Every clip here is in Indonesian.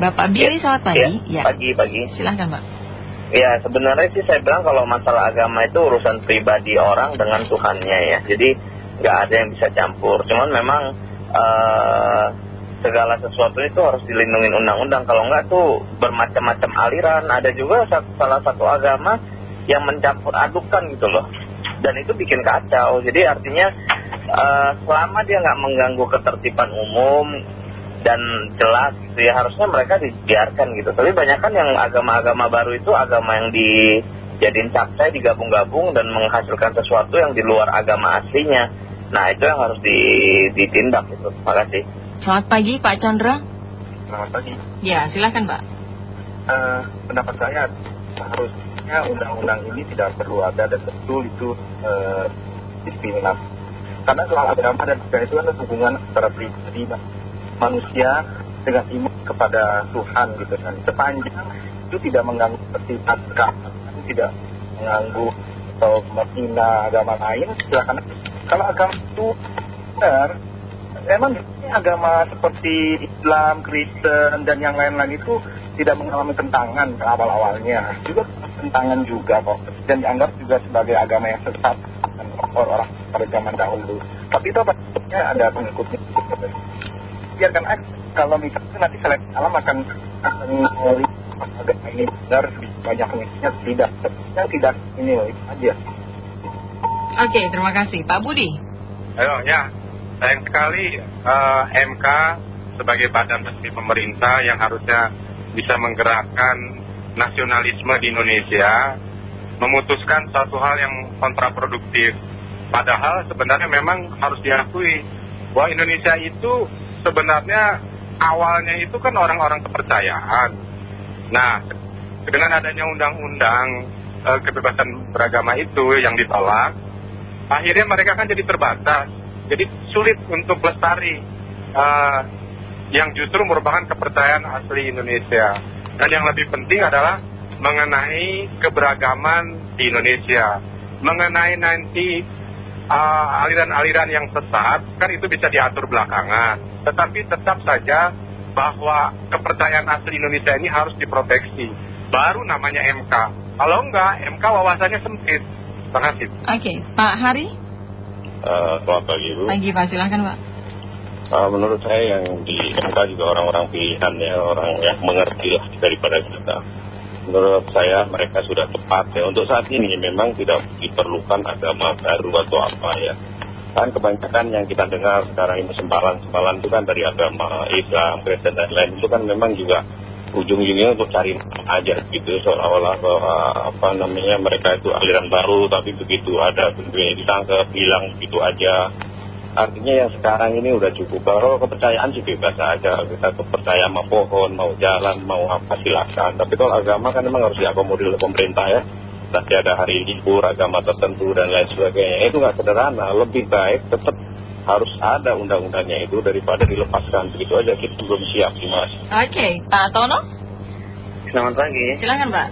Bapak Billy selamat pagi. Ya, pagi, pagi. Silahkan Pak. Ya sebenarnya sih saya bilang kalau masalah agama itu urusan pribadi orang dengan Tuhannya ya. Jadi nggak ada yang bisa campur. Cuman memang uh, segala sesuatu itu harus dilindungi undang-undang. Kalau nggak tuh bermacam-macam aliran. Ada juga salah satu agama yang mencampur adukan gitu loh. Dan itu bikin kacau. Jadi artinya uh, selama dia nggak mengganggu ketertiban umum dan jelas gitu ya harusnya mereka dibiarkan gitu. Tapi banyak kan yang agama-agama baru itu agama yang dijadiin capcay digabung-gabung dan menghasilkan sesuatu yang di luar agama aslinya. Nah itu yang harus ditindak gitu. Terima kasih. Selamat pagi Pak Chandra. Selamat pagi. Ya silakan Pak. Uh, pendapat saya harusnya undang-undang ini tidak perlu ada dan betul itu uh, diskriminasi. Karena soal agama dan budaya itu kan hubungan antara pribadi manusia dengan iman kepada Tuhan gitu kan. Sepanjang itu tidak mengganggu seperti keagamaan, tidak mengganggu atau menghina agama lain, silakan. Kalau agama itu benar, emang agama seperti Islam, Kristen, dan yang lain-lain itu tidak mengalami tentangan awal-awalnya. Juga tentangan juga kok. Dan dianggap juga sebagai agama yang sesat orang-orang pada zaman dahulu. Tapi itu apa? ada pengikutnya biarkan aja. Kalau misalnya nanti seleksi alam akan akan melihat ini. Benar banyak pengisinya tidak yang tidak ini aja. Oke terima kasih. Pak Budi. Ayo ya. Sayang sekali uh, eh, MK sebagai badan resmi pemerintah yang harusnya bisa menggerakkan nasionalisme di Indonesia memutuskan satu hal yang kontraproduktif. Padahal sebenarnya memang harus diakui bahwa Indonesia itu sebenarnya awalnya itu kan orang-orang kepercayaan. Nah, dengan adanya undang-undang eh, kebebasan beragama itu yang ditolak, akhirnya mereka kan jadi terbatas. Jadi sulit untuk lestari uh, yang justru merupakan kepercayaan asli Indonesia. Dan yang lebih penting adalah mengenai keberagaman di Indonesia. Mengenai nanti aliran-aliran uh, yang sesat, kan itu bisa diatur belakangan tetapi tetap saja bahwa kepercayaan asli Indonesia ini harus diproteksi. Baru namanya MK. Kalau enggak, MK wawasannya sempit. Terima kasih. Oke, Pak Hari. Uh, selamat pagi Bu. Pagi Pak, silahkan Pak. Uh, menurut saya yang di MK juga orang-orang pilihan ya, orang yang mengerti lah daripada kita. Menurut saya mereka sudah tepat ya. Untuk saat ini memang tidak diperlukan agama baru atau apa ya. Kan kebanyakan yang kita dengar sekarang ini sempalan-sempalan itu kan dari agama Islam, Kristen dan lain itu kan memang juga ujung-ujungnya untuk cari aja gitu. Seolah-olah bahwa apa namanya mereka itu aliran baru tapi begitu ada bentuknya ditangkap hilang begitu aja artinya yang sekarang ini udah cukup. Kalau kepercayaan sih bebas aja kita kepercayaan mau pohon mau jalan mau apa silakan. Tapi kalau agama kan memang harus diakomodir oleh pemerintah ya. Nanti ada hari libur agama tertentu dan lain sebagainya. Itu nggak sederhana. Lebih baik tetap harus ada undang-undangnya itu daripada dilepaskan. Begitu aja kita belum siap sih mas. Oke Pak Tono? Selamat pagi. Silakan Pak.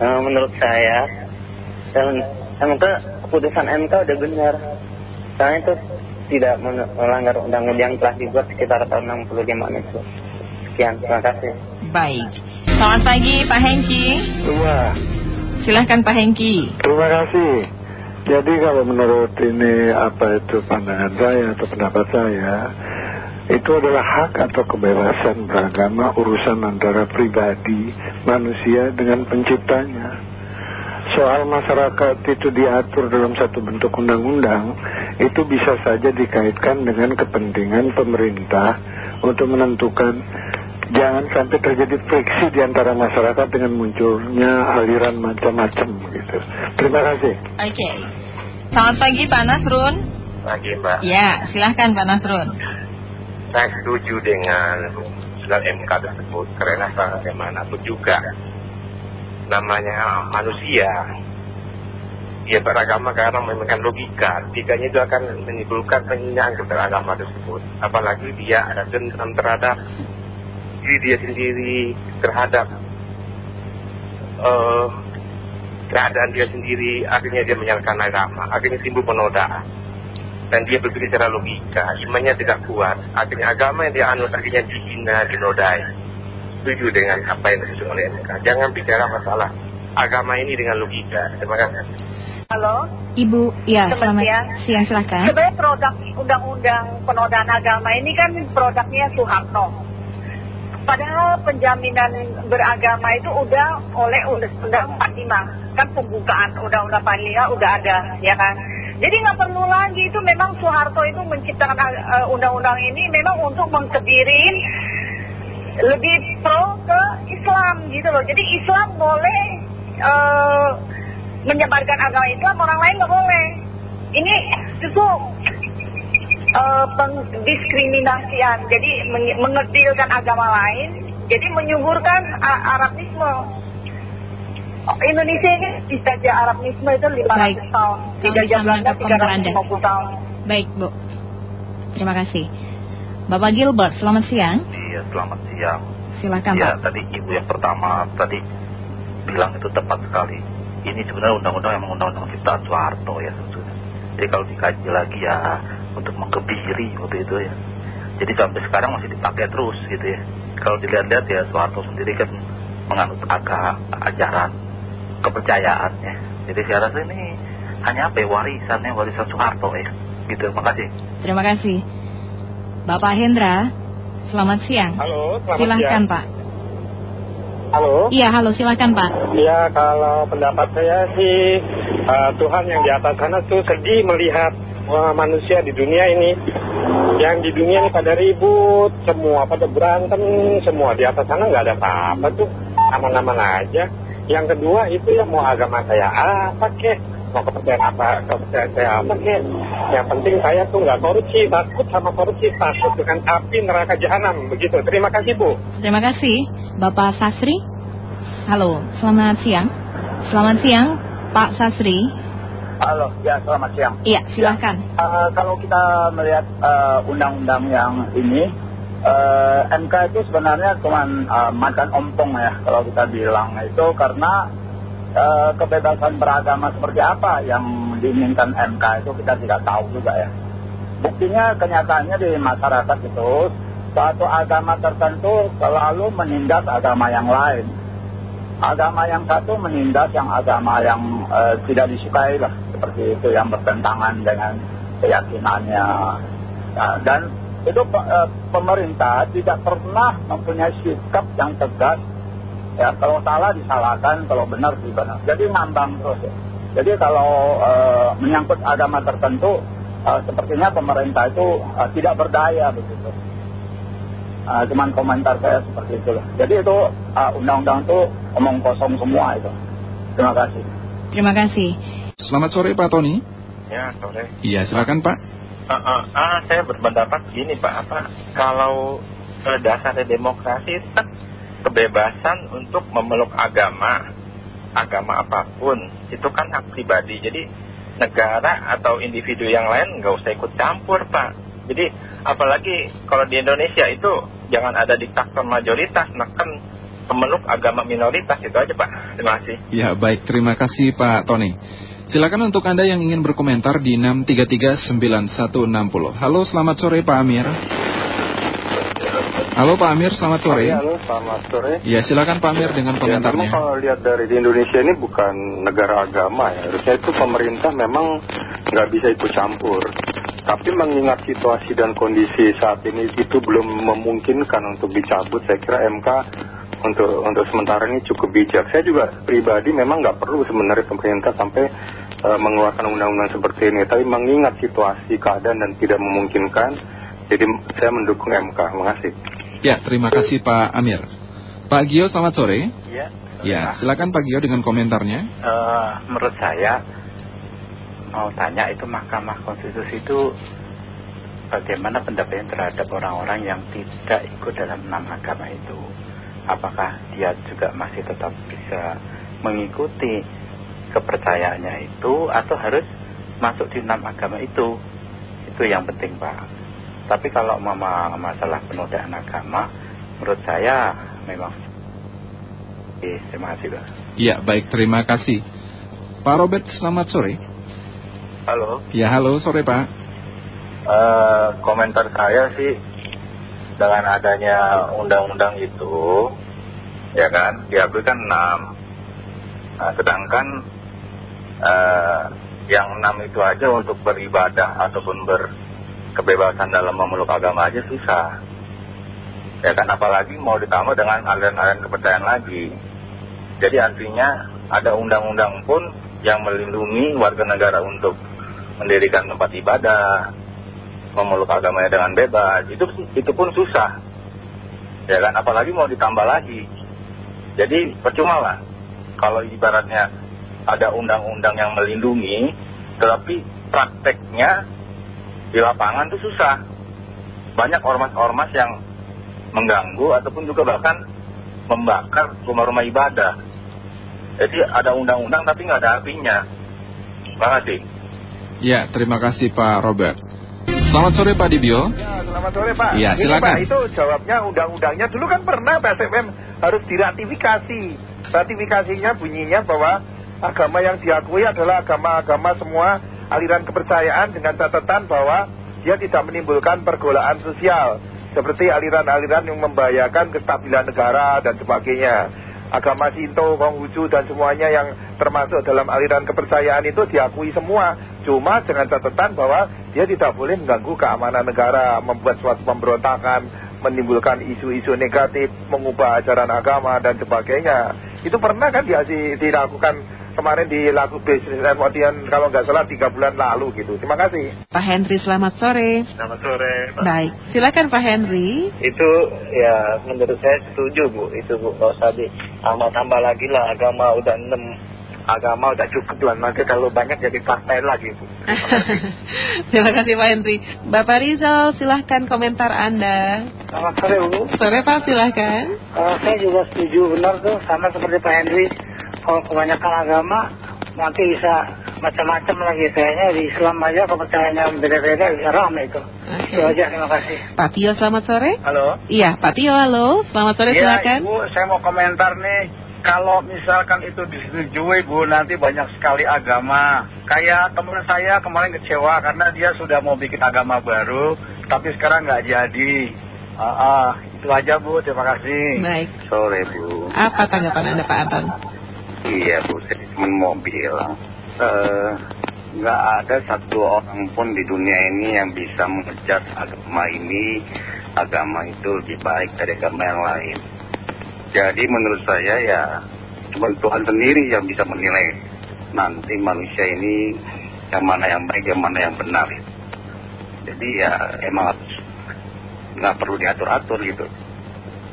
Uh, menurut saya dan MK keputusan MK udah benar. Karena itu tidak melanggar undang-undang yang telah dibuat sekitar tahun 65 itu sekian terima kasih baik selamat pagi Pak Hengki Wah Silahkan Pak Hengki. Terima kasih. Jadi kalau menurut ini apa itu pandangan saya atau pendapat saya, itu adalah hak atau kebebasan beragama urusan antara pribadi manusia dengan penciptanya. Soal masyarakat itu diatur dalam satu bentuk undang-undang, itu bisa saja dikaitkan dengan kepentingan pemerintah untuk menentukan jangan sampai terjadi friksi di antara masyarakat dengan munculnya aliran macam-macam gitu. Terima kasih. Oke. Okay. Selamat pagi Pak Nasrun. Pagi Pak. Ya, silahkan Pak Nasrun. Saya setuju dengan surat MK tersebut karena bagaimanapun juga namanya manusia dia beragama karena memiliki logika. Tiganya itu akan menimbulkan penghinaan kepada agama tersebut. Apalagi dia ada dendam terhadap diri dia sendiri terhadap uh, keadaan dia sendiri. Akhirnya dia menyalahkan agama. Akhirnya timbul penodaan. Dan dia berpikir secara logika. Imannya tidak kuat. Akhirnya agama yang dia anut akhirnya dihina dinodai. Setuju dengan apa yang disebut oleh MK. Jangan bicara masalah agama ini dengan logika. Terima kasih. Halo, Ibu, ya Selamat selamat siang. siang silahkan. sebenarnya produk undang-undang penodaan agama ini kan produknya Soeharto. Padahal penjaminan beragama itu udah oleh Undang-Undang 45. Kan pembukaan Undang-Undang 45 udah ada, ya kan? Jadi nggak perlu lagi itu memang Soeharto itu menciptakan uh, undang-undang ini memang untuk mengkebirin lebih pro ke Islam gitu loh. Jadi Islam boleh eh, menyebarkan agama Islam, orang lain nggak boleh. Ini justru eh, pengdiskriminasian. Jadi meng- mengecilkan agama lain, jadi menyuburkan Arabisme. Indonesia ini dijajah Arabisme itu 500 Baik. tahun. Dijajah bisa Belanda menangkap komentar Anda. 350 tahun. Baik Bu, terima kasih. Bapak Gilbert, selamat siang. Iya, selamat siang. Silakan ya, Pak. tadi ibu yang pertama tadi bilang itu tepat sekali. Ini sebenarnya undang-undang yang undang-undang ciptaan Soeharto ya sebetulnya. Jadi kalau dikaji lagi ya untuk mengkebiri waktu itu ya. Jadi sampai sekarang masih dipakai terus gitu ya. Kalau dilihat-lihat ya Soeharto sendiri kan menganut agak ajaran kepercayaan ya. Jadi saya rasa ini hanya apa ya warisannya warisan Soeharto ya. Gitu, makasih. Terima kasih. Bapak Hendra, selamat siang. Halo, selamat Silahkan siang. Pak. Halo. Iya, halo silahkan Pak. Ya kalau pendapat saya sih eh, Tuhan yang di atas sana tuh sedih melihat wah, manusia di dunia ini yang di dunia ini pada ribut semua pada berantem semua di atas sana nggak ada apa-apa tuh aman-aman aja yang kedua itu ya mau agama saya apa kek mau kepercayaan apa kepercayaan saya apa kek yang penting saya tuh nggak korupsi takut sama korupsi takut dengan api neraka jahanam begitu terima kasih bu Terima kasih. Bapak Sasri. Halo, selamat siang. Selamat siang, Pak Sasri. Halo, ya selamat siang. Iya, silahkan. Eh, kalau kita melihat eh, undang-undang yang ini, eh, MK itu sebenarnya cuma eh, makan ompong ya kalau kita bilang itu karena eh, kebebasan beragama seperti apa yang diinginkan MK itu kita tidak tahu juga ya. Buktinya kenyataannya di masyarakat itu suatu agama tertentu selalu menindas agama yang lain. Agama yang satu menindas yang agama yang eh, tidak disukai lah seperti itu yang bertentangan dengan keyakinannya. Nah, dan itu eh, pemerintah tidak pernah mempunyai sikap yang tegas. Ya, kalau salah disalahkan, kalau benar benar. Jadi ngambang terus ya. Jadi kalau eh, menyangkut agama tertentu, eh, sepertinya pemerintah itu eh, tidak berdaya begitu. Cuman komentar saya seperti itu lah. Jadi itu undang-undang itu omong kosong semua itu. Terima kasih. Terima kasih. Selamat sore Pak Tony. Ya, sore. Iya, silakan Pak. Ah, ah, ah, saya berpendapat gini Pak, apa kalau dasarnya demokrasi kebebasan untuk memeluk agama, agama apa pun, itu kan hak pribadi. Jadi negara atau individu yang lain nggak usah ikut campur Pak. Jadi apalagi kalau di Indonesia itu jangan ada diktator mayoritas, neken pemeluk agama minoritas itu aja Pak. Terima kasih. Ya, baik. Terima kasih Pak Tony. Silakan untuk Anda yang ingin berkomentar di 6339160. Halo, selamat sore Pak Amir. Halo Pak Amir, selamat sore. halo selamat sore Ya, silakan Pak Amir dengan Ya, memang komentarnya. kalau lihat dari di Indonesia ini bukan negara agama ya. Harusnya itu pemerintah memang nggak bisa ikut campur. Tapi mengingat situasi dan kondisi saat ini itu belum memungkinkan untuk dicabut, saya kira MK untuk untuk sementara ini cukup bijak. Saya juga pribadi memang nggak perlu sebenarnya pemerintah sampai eh, mengeluarkan undang-undang seperti ini. Tapi mengingat situasi keadaan dan tidak memungkinkan, jadi saya mendukung MK. Terima kasih. Ya, terima kasih Pak Amir. Pak Gio, selamat sore. Ya, Ya, silakan Pak Gio dengan komentarnya. Eh, menurut saya mau tanya itu Mahkamah Konstitusi itu bagaimana pendapatnya terhadap orang-orang yang tidak ikut dalam enam agama itu apakah dia juga masih tetap bisa mengikuti kepercayaannya itu atau harus masuk di enam agama itu itu yang penting Pak tapi kalau mama masalah penodaan agama menurut saya memang Oke, terima kasih Pak Ya, baik. Terima kasih. Pak Robert, selamat sore. Halo. Ya, halo. Sore Pak. Eh, komentar saya sih dengan adanya undang-undang itu ya kan diakui kan enam nah, sedangkan eh, yang enam itu aja untuk beribadah ataupun berkebebasan dalam memeluk agama aja susah. Ya kan apalagi mau ditambah dengan aliran-aliran kepercayaan lagi. Jadi artinya ada undang-undang pun yang melindungi warga negara untuk mendirikan tempat ibadah memeluk agamanya dengan bebas. Itu itu pun susah. Ya kan apalagi mau ditambah lagi. Jadi percuma lah. Kalau ibaratnya ada undang-undang yang melindungi tetapi prakteknya di lapangan itu susah banyak ormas-ormas yang mengganggu ataupun juga bahkan membakar rumah-rumah ibadah jadi ada undang-undang tapi nggak ada artinya terima kasih Ya, terima kasih Pak Robert. Selamat sore Pak Dibio. Ya, selamat sore Pak. Ya, Ini silakan. Pak, itu jawabnya undang-undangnya dulu kan pernah PSMM harus diratifikasi. Ratifikasinya bunyinya bahwa agama yang diakui adalah agama-agama semua aliran kepercayaan dengan catatan bahwa dia tidak menimbulkan pergolakan sosial seperti aliran-aliran yang membahayakan kestabilan negara dan sebagainya. Agama Shinto, Konghucu dan semuanya yang termasuk dalam aliran kepercayaan itu diakui semua. Cuma dengan catatan bahwa dia tidak boleh mengganggu keamanan negara, membuat suatu pemberontakan, menimbulkan isu-isu negatif, mengubah ajaran agama dan sebagainya. Itu pernah kan di, dilakukan kemarin dilakukan bisnis kemudian kalau nggak salah tiga bulan lalu gitu. Terima kasih. Pak Henry, selamat sore. selamat sore Pak. Baik, silakan Pak Henry. itu ya menurut saya setuju bu itu bu nggak usah ditambah-tambah lagi lah agama udah enam agama udah cukup lah nanti kalau banyak jadi partai lagi bu Terima kasih Pak Henry. Bapak Rizal, silahkan komentar Anda. Selamat sore Bu. Sore Pak, silahkan. Kalau saya juga setuju benar tuh sama seperti Pak Henry. Kalau kebanyakan agama nanti bisa macam-macam lagi. Kayaknya di Islam aja kepercayaannya beda-beda bisa ramai itu. Itu aja terima kasih. Pak Tio, selamat sore. Halo. Iya, Pak Tio, halo. Selamat sore, Ya silakan. Ibu, saya mau komentar nih. Kalau misalkan itu disetujui Bu, nanti banyak sekali agama. Kayak teman saya kemarin kecewa karena dia sudah mau bikin agama baru, tapi sekarang nggak jadi. Ah, ah, itu aja Bu, terima kasih. Baik. Sore Bu. Apa tanggapan Anda Pak Anton? Iya Bu, saya cuma mau bilang eh, nggak ada satu orang pun di dunia ini yang bisa mengejar agama ini agama itu lebih baik dari agama yang lain. Jadi menurut saya ya cuma Tuhan sendiri yang bisa menilai nanti manusia ini yang mana yang baik, yang mana yang benar. Jadi ya emang nggak perlu diatur-atur gitu.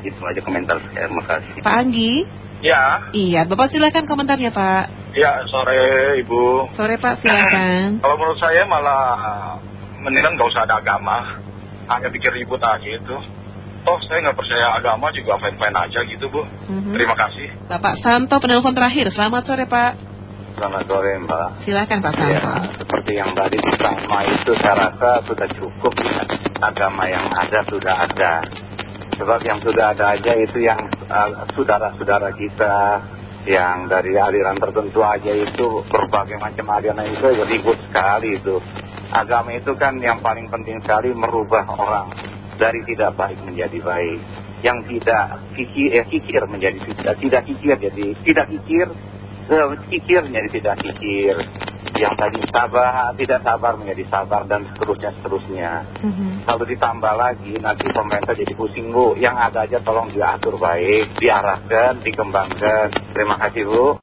Itu aja komentar saya. Terima kasih. Pak Anggi? ya Iya, Bapak silakan komentarnya Pak. ya sore ibu Sore Pak, silakan. kalau menurut saya malah mendingan nggak usah ada agama hanya bikin ribut aja itu toh saya nggak percaya agama juga fine-fine aja gitu bu Mhm. terima kasih Bapak Santo, penelpon terakhir. Selamat sore Pak. Selamat sore Mbak. Silakan Pak Santo. Ya, seperti yang tadi pertama itu saya rasa sudah cukup ya. Agama yang ada sudah ada. Sebab yang sudah ada aja itu yang uh, saudara-saudara kita yang dari aliran tertentu aja itu berbagai macam aliran itu ribut sekali itu. Agama itu kan yang paling penting sekali merubah orang dari tidak baik menjadi baik. Yang tidak kikir, eh, kikir menjadi tidak, tidak kikir jadi tidak kikir eh, kikir menjadi tidak kikir. Yang tadi sabar tidak sabar menjadi sabar dan seterusnya seterusnya. Mhm. kalau ditambah lagi nanti pemerintah jadi pusing bu. Yang ada aja tolong diatur baik diarahkan dikembangkan. Terima kasih bu